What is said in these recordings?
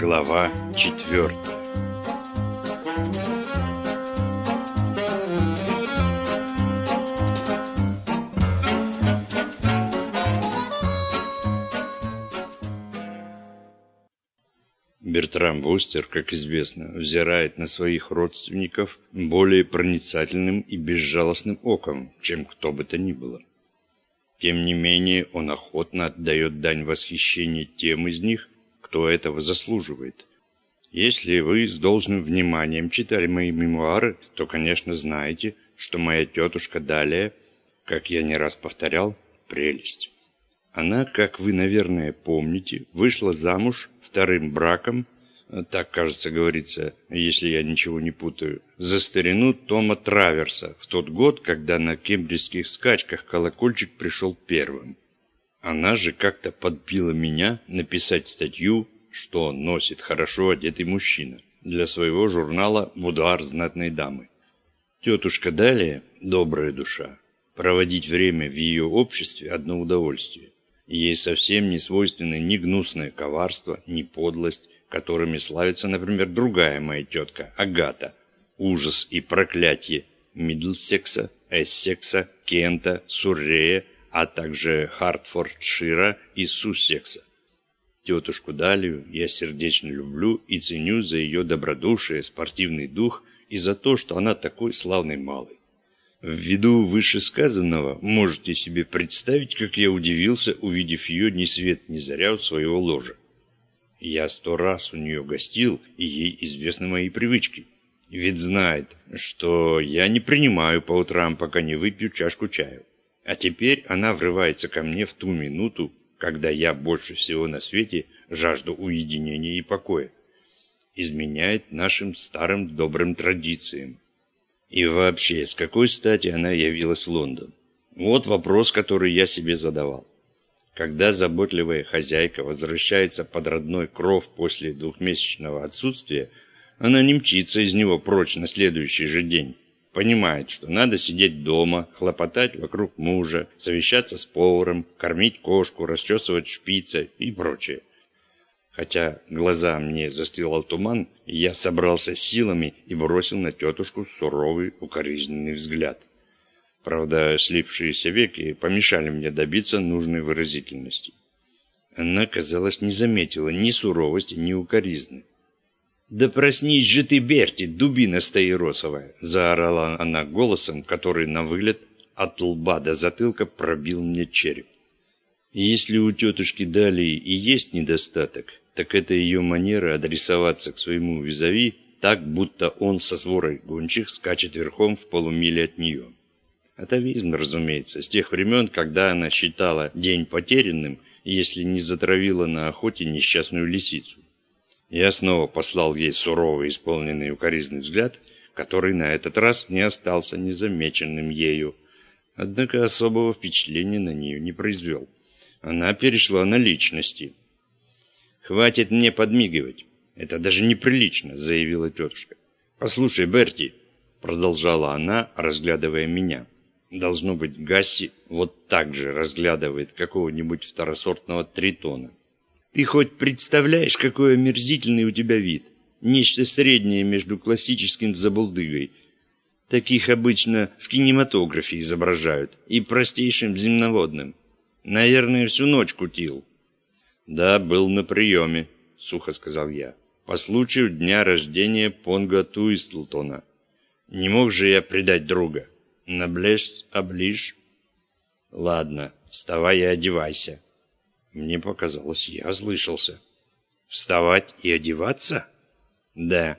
Глава четвертая Бертрам Вустер, как известно, взирает на своих родственников более проницательным и безжалостным оком, чем кто бы то ни было. Тем не менее, он охотно отдает дань восхищения тем из них, кто этого заслуживает. Если вы с должным вниманием читали мои мемуары, то, конечно, знаете, что моя тетушка Далия, как я не раз повторял, прелесть. Она, как вы, наверное, помните, вышла замуж вторым браком так, кажется, говорится, если я ничего не путаю, за старину Тома Траверса в тот год, когда на кембриджских скачках колокольчик пришел первым. Она же как-то подбила меня написать статью, что носит хорошо одетый мужчина, для своего журнала «Будуар знатной дамы». Тетушка Далия – добрая душа. Проводить время в ее обществе – одно удовольствие. Ей совсем не свойственны ни гнусное коварство, ни подлость, которыми славится, например, другая моя тетка, Агата. Ужас и проклятие Мидлсекса, Эссекса, Кента, Суррея, а также Хартфордшира и Суссекса. Тетушку Далию я сердечно люблю и ценю за ее добродушие, спортивный дух и за то, что она такой славный малый. Ввиду вышесказанного, можете себе представить, как я удивился, увидев ее ни свет ни заря у своего ложа. Я сто раз у нее гостил, и ей известны мои привычки. Ведь знает, что я не принимаю по утрам, пока не выпью чашку чаю. А теперь она врывается ко мне в ту минуту, когда я больше всего на свете жажду уединения и покоя. Изменяет нашим старым добрым традициям. И вообще, с какой стати она явилась в Лондон? Вот вопрос, который я себе задавал. Когда заботливая хозяйка возвращается под родной кров после двухмесячного отсутствия, она не мчится из него прочь на следующий же день. Понимает, что надо сидеть дома, хлопотать вокруг мужа, совещаться с поваром, кормить кошку, расчесывать шпицы и прочее. Хотя глаза мне застилал туман, я собрался силами и бросил на тетушку суровый укоризненный взгляд. Правда, слипшиеся веки помешали мне добиться нужной выразительности. Она, казалось, не заметила ни суровости, ни укоризны. «Да проснись же ты, Берти, дубина стаиросовая!» Заорала она голосом, который на выгляд от лба до затылка пробил мне череп. Если у тетушки Далии и есть недостаток, так это ее манера адресоваться к своему визави так, будто он со сворой гончих скачет верхом в полумиле от нее. Атовизм, разумеется, с тех времен, когда она считала день потерянным, если не затравила на охоте несчастную лисицу. Я снова послал ей суровый, исполненный укоризный взгляд, который на этот раз не остался незамеченным ею. Однако особого впечатления на нее не произвел. Она перешла на личности. «Хватит мне подмигивать. Это даже неприлично», — заявила тетушка. «Послушай, Берти», — продолжала она, разглядывая меня, — Должно быть, Гасси вот так же разглядывает какого-нибудь второсортного тритона. Ты хоть представляешь, какой омерзительный у тебя вид? Нечто среднее между классическим забулдыгой. Таких обычно в кинематографе изображают. И простейшим земноводным. Наверное, всю ночь кутил. Да, был на приеме, сухо сказал я. По случаю дня рождения Понга Туистлтона. Не мог же я предать друга. Наблежь, оближь. Ладно, вставай и одевайся. Мне показалось, я слышался. Вставать и одеваться? Да.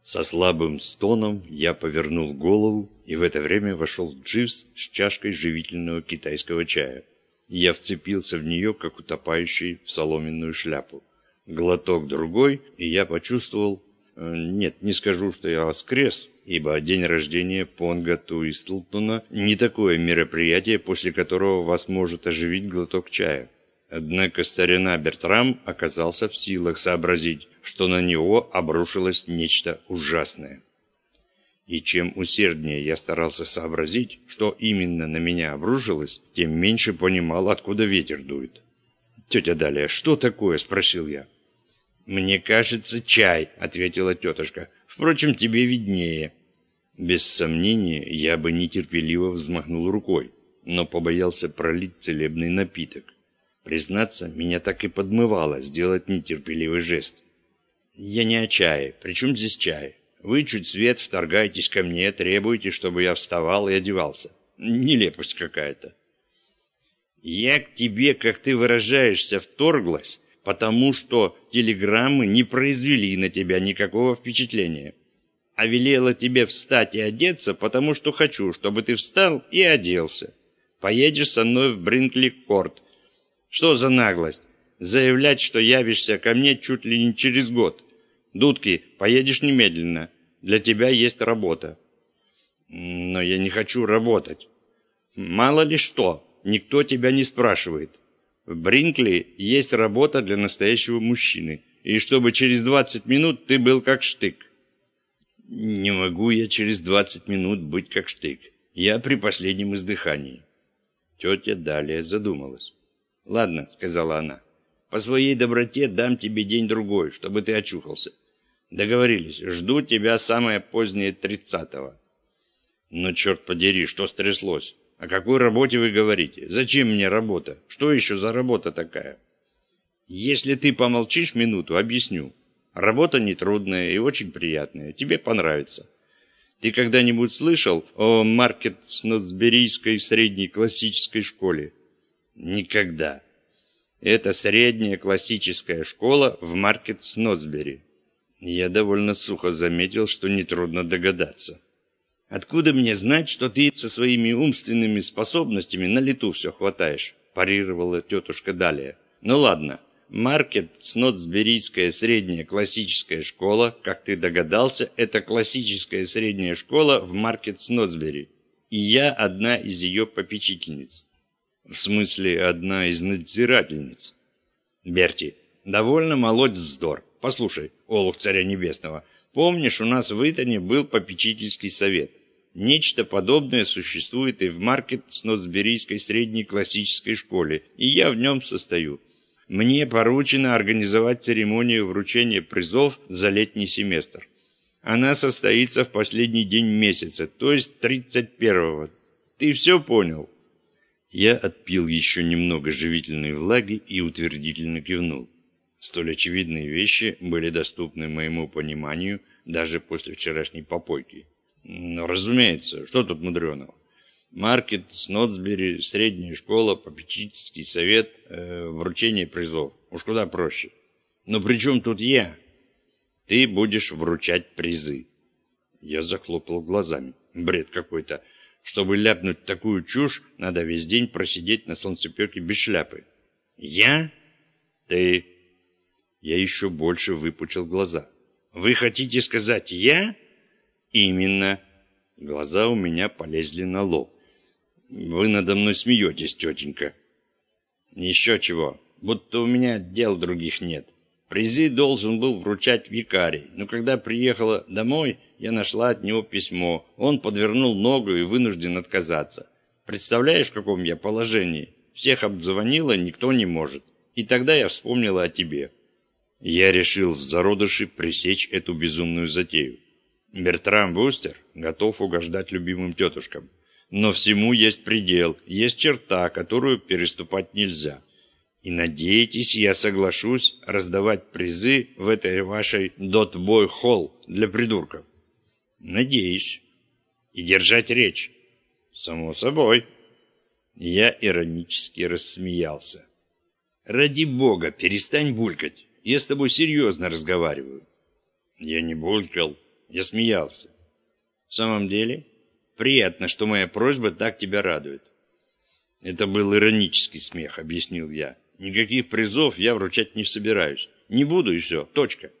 Со слабым стоном я повернул голову, и в это время вошел Дживс с чашкой живительного китайского чая. Я вцепился в нее, как утопающий в соломенную шляпу. Глоток другой, и я почувствовал... Э, нет, не скажу, что я воскрес, ибо день рождения Понга Туистлтона не такое мероприятие, после которого вас может оживить глоток чая. Однако старина Бертрам оказался в силах сообразить, что на него обрушилось нечто ужасное. И чем усерднее я старался сообразить, что именно на меня обрушилось, тем меньше понимал, откуда ветер дует. «Тетя Далия, что такое?» – спросил я. «Мне кажется, чай», — ответила тетушка. «Впрочем, тебе виднее». Без сомнения, я бы нетерпеливо взмахнул рукой, но побоялся пролить целебный напиток. Признаться, меня так и подмывало сделать нетерпеливый жест. «Я не о чае. Причем здесь чай? Вы чуть свет вторгаетесь ко мне, требуете, чтобы я вставал и одевался. Нелепость какая-то». «Я к тебе, как ты выражаешься, вторглась, потому что телеграммы не произвели на тебя никакого впечатления» а велела тебе встать и одеться, потому что хочу, чтобы ты встал и оделся. Поедешь со мной в Бринкли-Корт. Что за наглость? Заявлять, что явишься ко мне чуть ли не через год. Дудки, поедешь немедленно. Для тебя есть работа. Но я не хочу работать. Мало ли что, никто тебя не спрашивает. В Бринкли есть работа для настоящего мужчины. И чтобы через 20 минут ты был как штык. Не могу я через двадцать минут быть как штык. Я при последнем издыхании. Тетя далее задумалась. «Ладно», — сказала она, — «по своей доброте дам тебе день-другой, чтобы ты очухался. Договорились, жду тебя самое позднее тридцатого». «Ну, черт подери, что стряслось? О какой работе вы говорите? Зачем мне работа? Что еще за работа такая?» «Если ты помолчишь минуту, объясню. Работа нетрудная и очень приятная. Тебе понравится. Ты когда-нибудь слышал о Маркет-Снотсберийской средней классической школе? Никогда. Это средняя классическая школа в Маркет-Снотсбери. Я довольно сухо заметил, что нетрудно догадаться. «Откуда мне знать, что ты со своими умственными способностями на лету все хватаешь?» парировала тетушка Далия. «Ну ладно, Маркет Снотсберийская средняя классическая школа, как ты догадался, это классическая средняя школа в Маркет Снотсбери. И я одна из ее попечительниц. В смысле, одна из надзирательниц. Берти, довольно молоть вздор. Послушай, Олух Царя Небесного, помнишь, у нас в Итоне был попечительский совет? Нечто подобное существует и в Маркет Снотсберийской средней классической школе, и я в нем состою. Мне поручено организовать церемонию вручения призов за летний семестр. Она состоится в последний день месяца, то есть 31-го. Ты все понял?» Я отпил еще немного живительной влаги и утвердительно кивнул. Столь очевидные вещи были доступны моему пониманию даже после вчерашней попойки. Но, разумеется, что тут мудреного? Маркет, Снотсбери, средняя школа, попечительский совет, э, вручение призов. Уж куда проще. Но при чем тут я? Ты будешь вручать призы. Я захлопал глазами. Бред какой-то. Чтобы ляпнуть такую чушь, надо весь день просидеть на солнцепеке без шляпы. Я? Ты? Я еще больше выпучил глаза. Вы хотите сказать «я»? Именно. Глаза у меня полезли на лоб. Вы надо мной смеетесь, тетенька. Еще чего. Будто у меня дел других нет. Призы должен был вручать викарий, но когда приехала домой, я нашла от него письмо. Он подвернул ногу и вынужден отказаться. Представляешь, в каком я положении? Всех обзвонила, никто не может. И тогда я вспомнила о тебе. Я решил в зародыши пресечь эту безумную затею. Бертрам Бустер готов угождать любимым тетушкам. Но всему есть предел, есть черта, которую переступать нельзя. И надеетесь, я соглашусь раздавать призы в этой вашей дотбой-холл для придурков? Надеюсь. И держать речь? Само собой. Я иронически рассмеялся. Ради бога, перестань булькать. Я с тобой серьезно разговариваю. Я не булькал, я смеялся. В самом деле... Приятно, что моя просьба так тебя радует. Это был иронический смех, объяснил я. Никаких призов я вручать не собираюсь. Не буду и все, точка.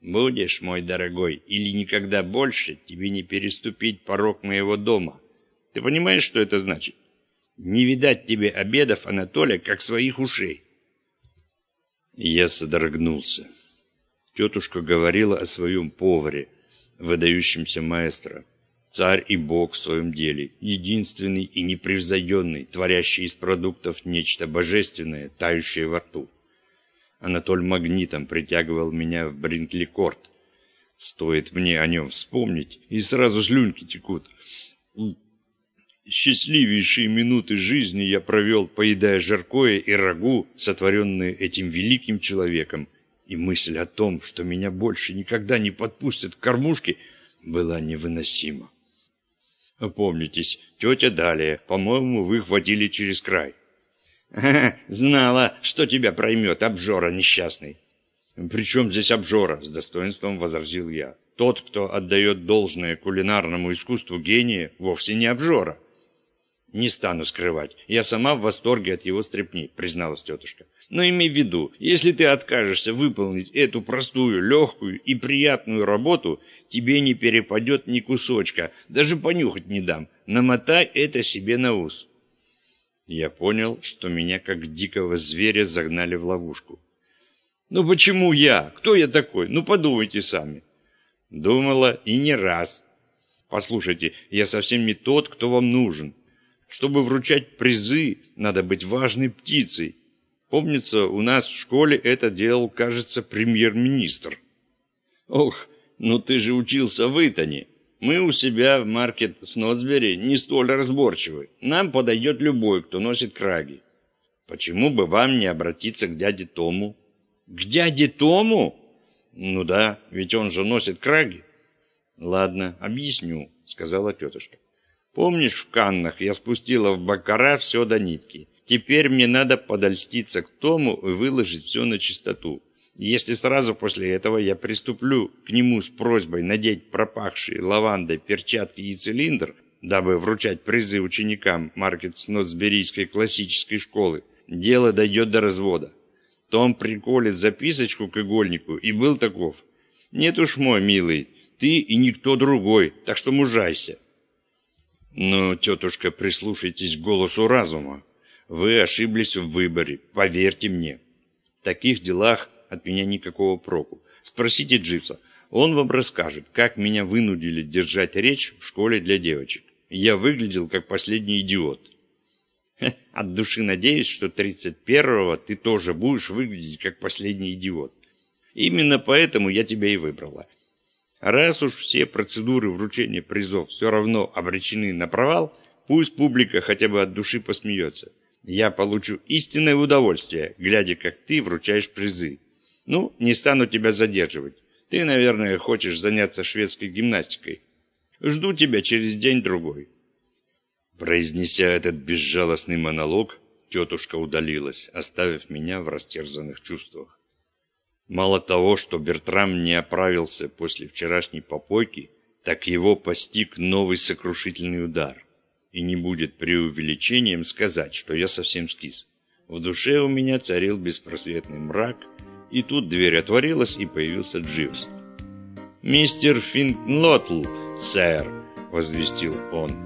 Будешь, мой дорогой, или никогда больше тебе не переступить порог моего дома. Ты понимаешь, что это значит? Не видать тебе обедов, Анатолия, как своих ушей. Я содрогнулся. Тетушка говорила о своем поваре, выдающемся маэстро царь и бог в своем деле, единственный и непревзойденный, творящий из продуктов нечто божественное, тающее во рту. Анатоль магнитом притягивал меня в Бринкли-корт. Стоит мне о нем вспомнить, и сразу слюнки текут. Счастливейшие минуты жизни я провел, поедая жаркое и рагу, сотворенные этим великим человеком, и мысль о том, что меня больше никогда не подпустят к кормушке, была невыносима. Помнитесь, тетя Далия, по-моему, вы хватили через край. знала, что тебя проймет, обжора несчастный. «При чем здесь обжора?» – с достоинством возразил я. «Тот, кто отдает должное кулинарному искусству гения, вовсе не обжора». «Не стану скрывать. Я сама в восторге от его стрепни», — призналась тетушка. «Но имей в виду, если ты откажешься выполнить эту простую, легкую и приятную работу, тебе не перепадет ни кусочка, даже понюхать не дам. Намотай это себе на ус». Я понял, что меня как дикого зверя загнали в ловушку. «Ну почему я? Кто я такой? Ну подумайте сами». Думала и не раз. «Послушайте, я совсем не тот, кто вам нужен. Чтобы вручать призы, надо быть важной птицей. Помнится, у нас в школе это делал, кажется, премьер-министр. Ох, ну ты же учился в Итоне. Мы у себя в маркет Снотсбери не столь разборчивы. Нам подойдет любой, кто носит краги. Почему бы вам не обратиться к дяде Тому? К дяде Тому? Ну да, ведь он же носит краги. Ладно, объясню, сказала тетушка. Помнишь, в Каннах я спустила в Бакара все до нитки? Теперь мне надо подольститься к Тому и выложить все на чистоту. Если сразу после этого я приступлю к нему с просьбой надеть пропахшие лавандой перчатки и цилиндр, дабы вручать призы ученикам Маркетс-Нотсберийской классической школы, дело дойдет до развода. Том приколет записочку к игольнику и был таков. «Нет уж мой, милый, ты и никто другой, так что мужайся». Но, тетушка, прислушайтесь к голосу разума. Вы ошиблись в выборе, поверьте мне. В таких делах от меня никакого проку. Спросите Дживса, он вам расскажет, как меня вынудили держать речь в школе для девочек. Я выглядел как последний идиот. от души надеюсь, что 31-го ты тоже будешь выглядеть как последний идиот. Именно поэтому я тебя и выбрала. Раз уж все процедуры вручения призов все равно обречены на провал, пусть публика хотя бы от души посмеется. Я получу истинное удовольствие, глядя, как ты вручаешь призы. Ну, не стану тебя задерживать. Ты, наверное, хочешь заняться шведской гимнастикой. Жду тебя через день-другой». Произнеся этот безжалостный монолог, тетушка удалилась, оставив меня в растерзанных чувствах. Мало того, что Бертрам не оправился после вчерашней попойки, так его постиг новый сокрушительный удар. И не будет преувеличением сказать, что я совсем скис. В душе у меня царил беспросветный мрак, и тут дверь отворилась, и появился Дживс. «Мистер Финкнотл, сэр!» — возвестил он.